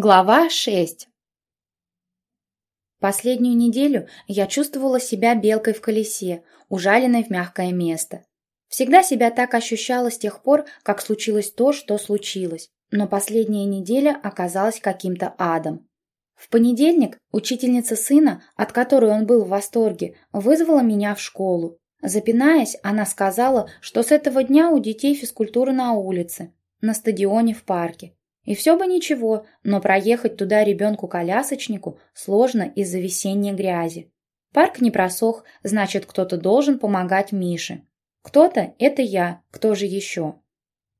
Глава 6 Последнюю неделю я чувствовала себя белкой в колесе, ужаленной в мягкое место. Всегда себя так ощущала с тех пор, как случилось то, что случилось, но последняя неделя оказалась каким-то адом. В понедельник учительница сына, от которой он был в восторге, вызвала меня в школу. Запинаясь, она сказала, что с этого дня у детей физкультура на улице, на стадионе в парке. И все бы ничего, но проехать туда ребенку-колясочнику сложно из-за весенней грязи. Парк не просох, значит, кто-то должен помогать Мише. Кто-то – это я, кто же еще?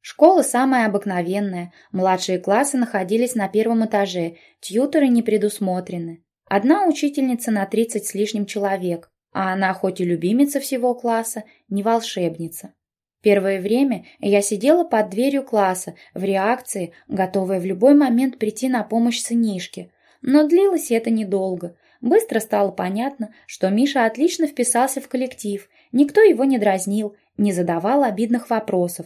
Школа самая обыкновенная, младшие классы находились на первом этаже, тьюторы не предусмотрены. Одна учительница на 30 с лишним человек, а она хоть и любимица всего класса, не волшебница. Первое время я сидела под дверью класса, в реакции, готовая в любой момент прийти на помощь сынишке. Но длилось это недолго. Быстро стало понятно, что Миша отлично вписался в коллектив, никто его не дразнил, не задавал обидных вопросов.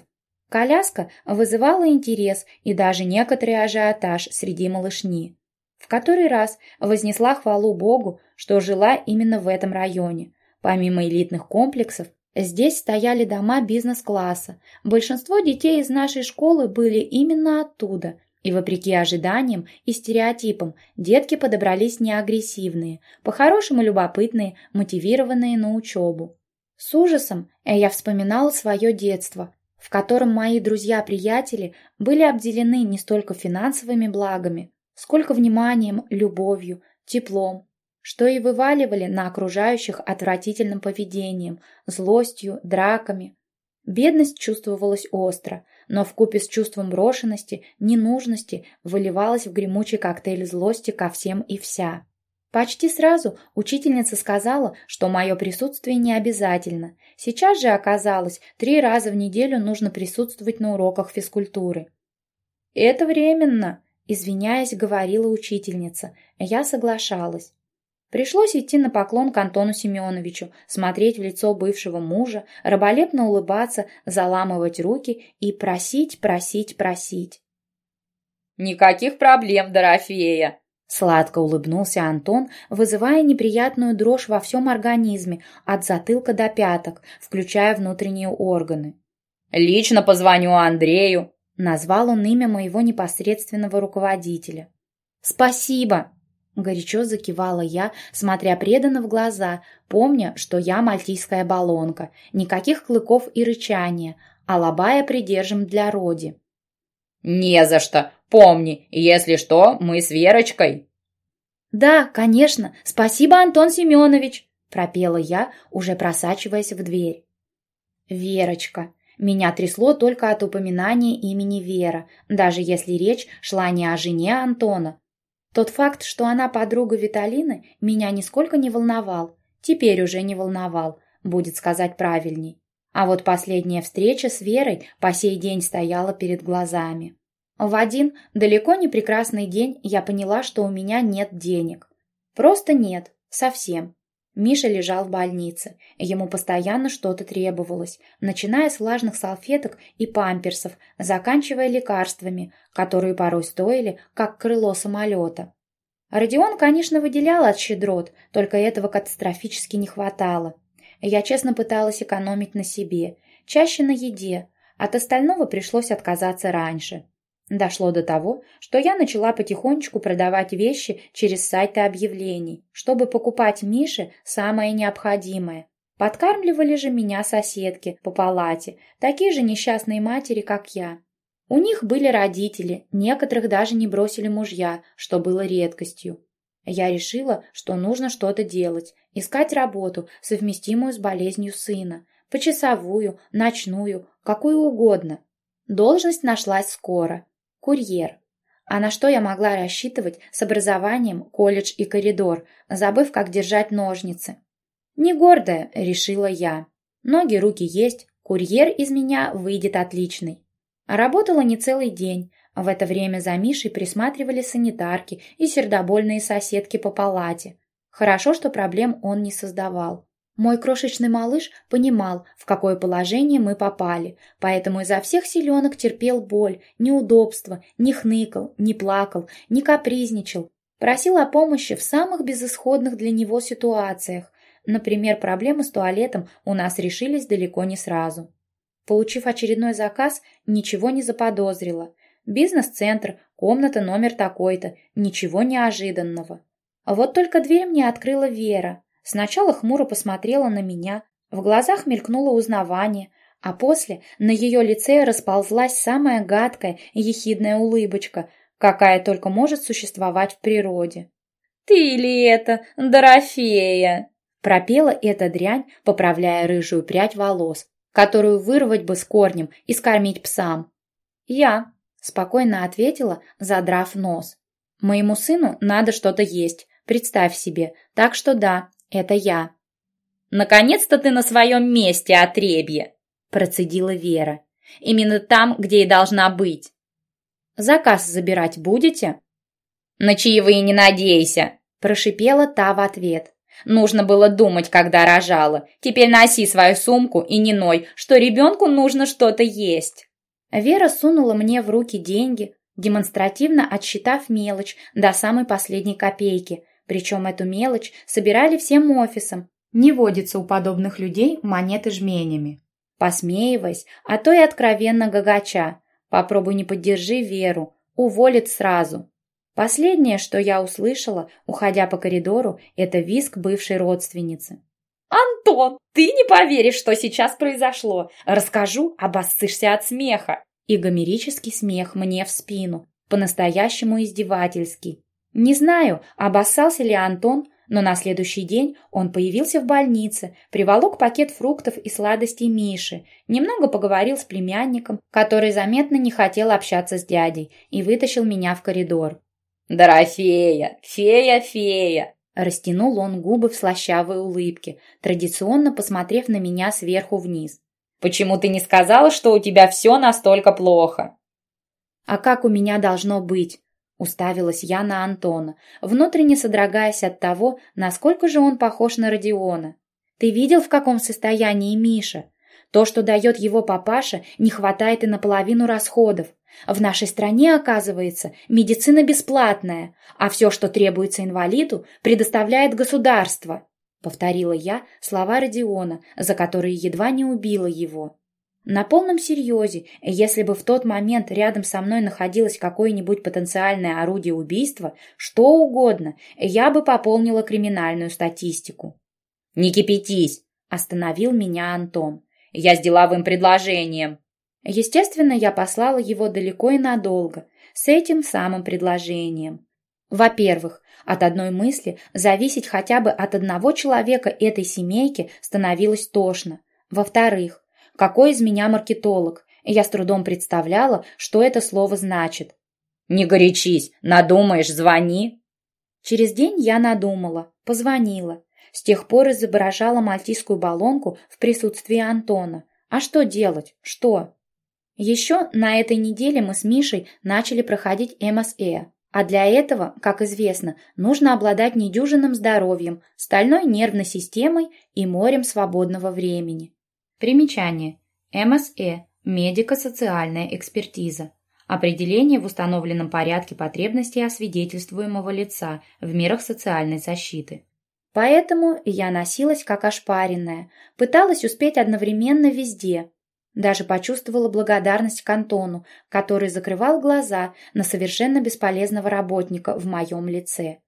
Коляска вызывала интерес и даже некоторый ажиотаж среди малышни. В который раз вознесла хвалу Богу, что жила именно в этом районе. Помимо элитных комплексов, Здесь стояли дома бизнес-класса. Большинство детей из нашей школы были именно оттуда. И вопреки ожиданиям и стереотипам, детки подобрались не агрессивные, по-хорошему любопытные, мотивированные на учебу. С ужасом я вспоминала свое детство, в котором мои друзья-приятели были обделены не столько финансовыми благами, сколько вниманием, любовью, теплом, что и вываливали на окружающих отвратительным поведением, злостью, драками. Бедность чувствовалась остро, но вкупе с чувством брошенности, ненужности выливалась в гремучий коктейль злости ко всем и вся. Почти сразу учительница сказала, что мое присутствие не обязательно. Сейчас же оказалось, три раза в неделю нужно присутствовать на уроках физкультуры. «Это временно», — извиняясь, говорила учительница. Я соглашалась. Пришлось идти на поклон к Антону Семеновичу, смотреть в лицо бывшего мужа, раболепно улыбаться, заламывать руки и просить, просить, просить. «Никаких проблем, Дорофея!» Сладко улыбнулся Антон, вызывая неприятную дрожь во всем организме, от затылка до пяток, включая внутренние органы. «Лично позвоню Андрею», — назвал он имя моего непосредственного руководителя. «Спасибо!» Горячо закивала я, смотря преданно в глаза, помня, что я мальтийская баллонка, никаких клыков и рычания, а лобая придержим для роди. «Не за что! Помни, если что, мы с Верочкой!» «Да, конечно! Спасибо, Антон Семенович!» пропела я, уже просачиваясь в дверь. «Верочка!» Меня трясло только от упоминания имени Вера, даже если речь шла не о жене Антона, тот факт, что она подруга Виталины, меня нисколько не волновал. Теперь уже не волновал, будет сказать правильней. А вот последняя встреча с Верой по сей день стояла перед глазами. В один далеко не прекрасный день я поняла, что у меня нет денег. Просто нет, совсем. Миша лежал в больнице. Ему постоянно что-то требовалось, начиная с влажных салфеток и памперсов, заканчивая лекарствами, которые порой стоили, как крыло самолета. Родион, конечно, выделял от щедрот, только этого катастрофически не хватало. Я честно пыталась экономить на себе, чаще на еде, от остального пришлось отказаться раньше. Дошло до того, что я начала потихонечку продавать вещи через сайты объявлений, чтобы покупать Мише самое необходимое. Подкармливали же меня соседки по палате, такие же несчастные матери, как я. У них были родители, некоторых даже не бросили мужья, что было редкостью. Я решила, что нужно что-то делать, искать работу, совместимую с болезнью сына, почасовую, ночную, какую угодно. Должность нашлась скоро. Курьер. А на что я могла рассчитывать с образованием, колледж и коридор, забыв, как держать ножницы? Не гордая, решила я. Ноги, руки есть, курьер из меня выйдет отличный. Работала не целый день. В это время за Мишей присматривали санитарки и сердобольные соседки по палате. Хорошо, что проблем он не создавал. Мой крошечный малыш понимал, в какое положение мы попали, поэтому изо всех силенок терпел боль, неудобства, не хныкал, не плакал, не капризничал, просил о помощи в самых безысходных для него ситуациях. Например, проблемы с туалетом у нас решились далеко не сразу. Получив очередной заказ, ничего не заподозрила. Бизнес-центр, комната номер такой-то, ничего неожиданного. Вот только дверь мне открыла Вера. Сначала хмуро посмотрела на меня, в глазах мелькнуло узнавание, а после на ее лице расползлась самая гадкая ехидная улыбочка, какая только может существовать в природе. «Ты ли это, Дорофея?» пропела эта дрянь, поправляя рыжую прядь волос, которую вырвать бы с корнем и скормить псам. «Я», — спокойно ответила, задрав нос. «Моему сыну надо что-то есть, представь себе, так что да, это я. Наконец-то ты на своем месте, отребье, процедила Вера. Именно там, где и должна быть. Заказ забирать будете? На чаевые не надейся, прошипела та в ответ. Нужно было думать, когда рожала. Теперь носи свою сумку и не ной, что ребенку нужно что-то есть. Вера сунула мне в руки деньги, демонстративно отсчитав мелочь до самой последней копейки, причем эту мелочь собирали всем офисом. Не водится у подобных людей монеты жменями. Посмеиваясь, а то и откровенно гагача. Попробуй не поддержи Веру, уволит сразу. Последнее, что я услышала, уходя по коридору, это визг бывшей родственницы. «Антон, ты не поверишь, что сейчас произошло! Расскажу, обоссышься от смеха!» И гомерический смех мне в спину, по-настоящему издевательский. Не знаю, обоссался ли Антон, но на следующий день он появился в больнице, приволок пакет фруктов и сладостей Миши, немного поговорил с племянником, который заметно не хотел общаться с дядей, и вытащил меня в коридор. «Дорофея! Фея, фея!» Растянул он губы в слащавой улыбке, традиционно посмотрев на меня сверху вниз. «Почему ты не сказала, что у тебя все настолько плохо?» «А как у меня должно быть? Уставилась я на Антона, внутренне содрогаясь от того, насколько же он похож на Родиона. «Ты видел, в каком состоянии Миша? То, что дает его папаша, не хватает и наполовину расходов. В нашей стране, оказывается, медицина бесплатная, а все, что требуется инвалиду, предоставляет государство», — повторила я слова Родиона, за которые едва не убила его. На полном серьезе, если бы в тот момент рядом со мной находилось какое-нибудь потенциальное орудие убийства, что угодно, я бы пополнила криминальную статистику. «Не кипятись!» – остановил меня Антон. «Я с деловым предложением!» Естественно, я послала его далеко и надолго, с этим самым предложением. Во-первых, от одной мысли зависеть хотя бы от одного человека этой семейки становилось тошно. Во-вторых, какой из меня маркетолог, я с трудом представляла, что это слово значит. «Не горячись, надумаешь, звони». Через день я надумала, позвонила. С тех пор изображала мальтийскую баллонку в присутствии Антона. А что делать? Что? Еще на этой неделе мы с Мишей начали проходить МСЭ. А для этого, как известно, нужно обладать недюжинным здоровьем, стальной нервной системой и морем свободного времени. Примечание. МСЭ – медико-социальная экспертиза. Определение в установленном порядке потребностей освидетельствуемого лица в мерах социальной защиты. Поэтому я носилась как ошпаренная, пыталась успеть одновременно везде. Даже почувствовала благодарность к Антону, который закрывал глаза на совершенно бесполезного работника в моем лице.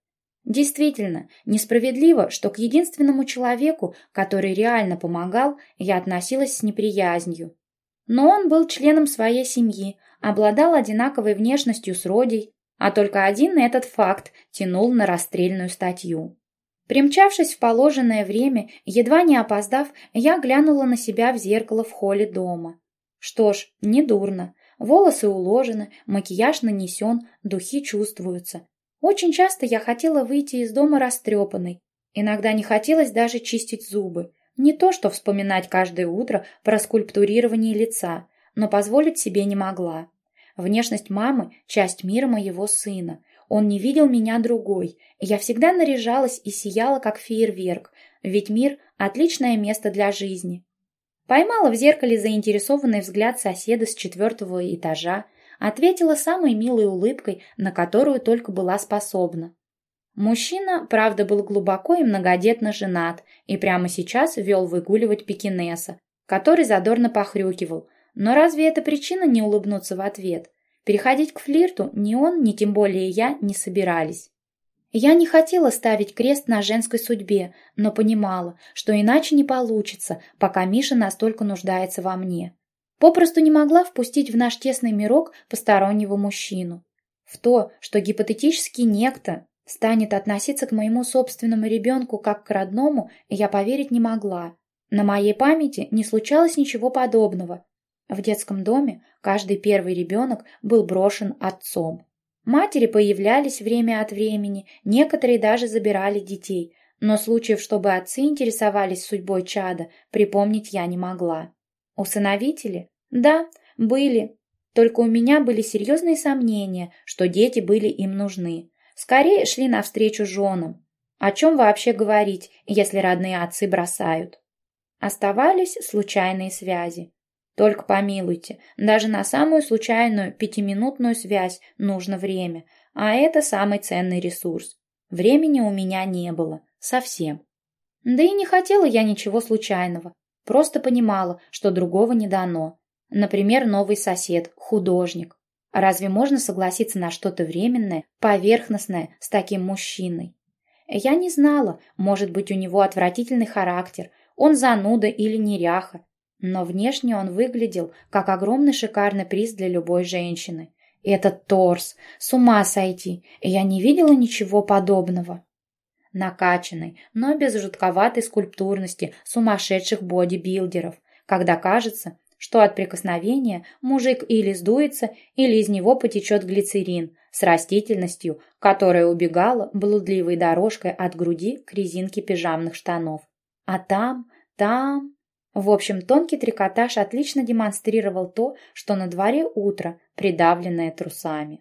Действительно, несправедливо, что к единственному человеку, который реально помогал, я относилась с неприязнью. Но он был членом своей семьи, обладал одинаковой внешностью с Родей, а только один этот факт тянул на расстрельную статью. Примчавшись в положенное время, едва не опоздав, я глянула на себя в зеркало в холле дома. Что ж, не дурно. Волосы уложены, макияж нанесен, духи чувствуются. Очень часто я хотела выйти из дома растрепанной. Иногда не хотелось даже чистить зубы. Не то, что вспоминать каждое утро про скульптурирование лица, но позволить себе не могла. Внешность мамы – часть мира моего сына. Он не видел меня другой. Я всегда наряжалась и сияла, как фейерверк, ведь мир отличное место для жизни. Поймала в зеркале заинтересованный взгляд соседа с четвертого этажа, ответила самой милой улыбкой, на которую только была способна. Мужчина, правда, был глубоко и многодетно женат и прямо сейчас вел выгуливать пекинеса, который задорно похрюкивал. Но разве это причина не улыбнуться в ответ? Переходить к флирту ни он, ни тем более я не собирались. Я не хотела ставить крест на женской судьбе, но понимала, что иначе не получится, пока Миша настолько нуждается во мне. Попросту не могла впустить в наш тесный мирок постороннего мужчину. В то, что гипотетический некто станет относиться к моему собственному ребенку как к родному, я поверить не могла. На моей памяти не случалось ничего подобного. В детском доме каждый первый ребенок был брошен отцом. Матери появлялись время от времени, некоторые даже забирали детей, но случаев, чтобы отцы интересовались судьбой чада, припомнить я не могла. Усыновители? Да, были. Только у меня были серьезные сомнения, что дети были им нужны. Скорее шли навстречу женам. О чем вообще говорить, если родные отцы бросают? Оставались случайные связи. Только помилуйте, даже на самую случайную пятиминутную связь нужно время, а это самый ценный ресурс. Времени у меня не было. Совсем. Да и не хотела я ничего случайного. Просто понимала, что другого не дано. Например, новый сосед, художник. Разве можно согласиться на что-то временное, поверхностное с таким мужчиной? Я не знала, может быть, у него отвратительный характер, он зануда или неряха, но внешне он выглядел как огромный шикарный приз для любой женщины. Этот торс, с ума сойти, я не видела ничего подобного. Накачанный, но без жутковатой скульптурности сумасшедших бодибилдеров, когда кажется, что от прикосновения мужик или сдуется, или из него потечет глицерин с растительностью, которая убегала блудливой дорожкой от груди к резинке пижамных штанов. А там, там... В общем, тонкий трикотаж отлично демонстрировал то, что на дворе утро, придавленное трусами.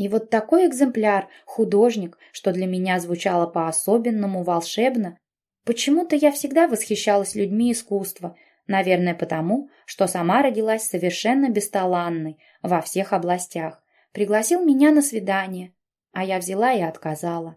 И вот такой экземпляр, художник, что для меня звучало по-особенному волшебно, почему-то я всегда восхищалась людьми искусства – Наверное, потому, что сама родилась совершенно бесталанной во всех областях. Пригласил меня на свидание, а я взяла и отказала.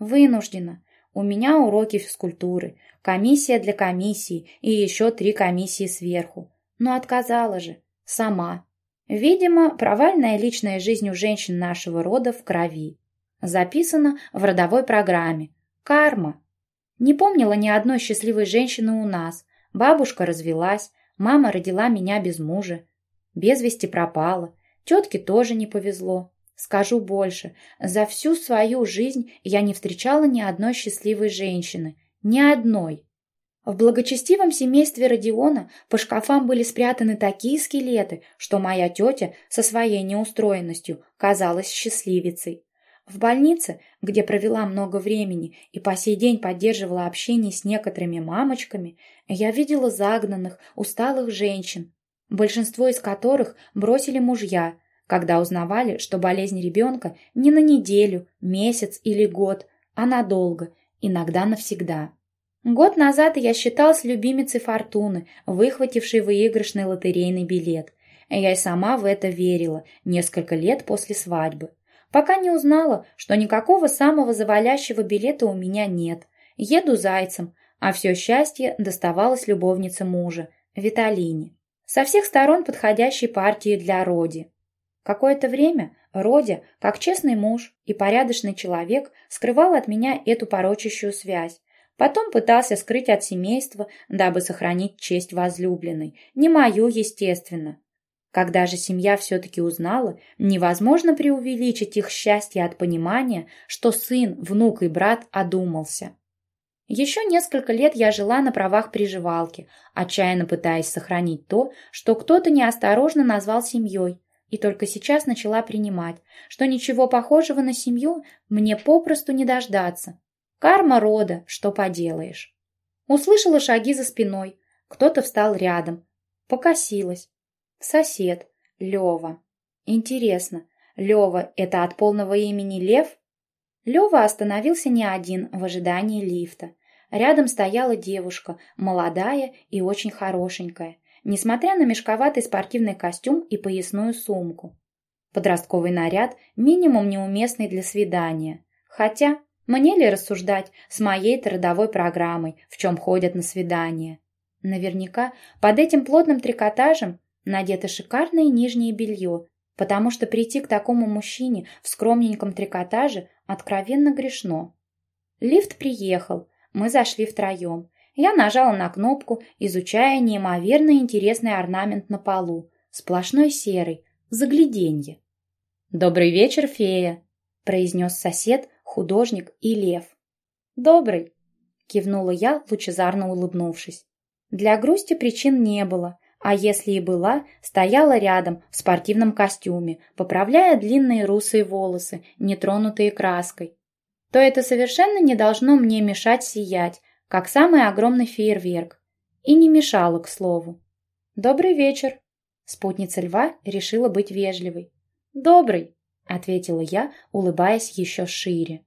Вынуждена. У меня уроки физкультуры, комиссия для комиссии и еще три комиссии сверху. Но отказала же. Сама. Видимо, провальная личная жизнь у женщин нашего рода в крови. Записано в родовой программе. Карма. Не помнила ни одной счастливой женщины у нас, Бабушка развелась, мама родила меня без мужа. Без вести пропала. Тетке тоже не повезло. Скажу больше, за всю свою жизнь я не встречала ни одной счастливой женщины. Ни одной. В благочестивом семействе Родиона по шкафам были спрятаны такие скелеты, что моя тетя со своей неустроенностью казалась счастливицей. В больнице, где провела много времени и по сей день поддерживала общение с некоторыми мамочками, я видела загнанных, усталых женщин, большинство из которых бросили мужья, когда узнавали, что болезнь ребенка не на неделю, месяц или год, а надолго, иногда навсегда. Год назад я считалась любимицей Фортуны, выхватившей выигрышный лотерейный билет. Я и сама в это верила несколько лет после свадьбы пока не узнала, что никакого самого завалящего билета у меня нет. Еду зайцем, а все счастье доставалось любовнице мужа, Виталине. Со всех сторон подходящей партии для Роди. Какое-то время Роди, как честный муж и порядочный человек, скрывал от меня эту порочащую связь. Потом пытался скрыть от семейства, дабы сохранить честь возлюбленной. Не мою, естественно. Когда же семья все-таки узнала, невозможно преувеличить их счастье от понимания, что сын, внук и брат одумался. Еще несколько лет я жила на правах приживалки, отчаянно пытаясь сохранить то, что кто-то неосторожно назвал семьей, и только сейчас начала принимать, что ничего похожего на семью мне попросту не дождаться. Карма рода, что поделаешь. Услышала шаги за спиной, кто-то встал рядом, покосилась. Сосед. Лева. Интересно, Лева – это от полного имени Лев? Лева остановился не один в ожидании лифта. рядом стояла девушка, молодая и очень хорошенькая, несмотря на мешковатый спортивный костюм и поясную сумку. Подростковый наряд минимум неуместный для свидания. Хотя, мне ли рассуждать с моей-то родовой программой, в чем ходят на свидание? Наверняка под этим плотным трикотажем надето шикарное нижнее белье, потому что прийти к такому мужчине в скромненьком трикотаже откровенно грешно. Лифт приехал, мы зашли втроем. Я нажала на кнопку, изучая неимоверно интересный орнамент на полу, сплошной серый, загляденье. «Добрый вечер, фея», — произнес сосед, художник и лев. «Добрый», — кивнула я, лучезарно улыбнувшись. Для грусти причин не было, а если и была, стояла рядом в спортивном костюме, поправляя длинные русые волосы, нетронутые краской. То это совершенно не должно мне мешать сиять, как самый огромный фейерверк. И не мешало, к слову. «Добрый вечер!» Спутница льва решила быть вежливой. «Добрый!» — ответила я, улыбаясь еще шире.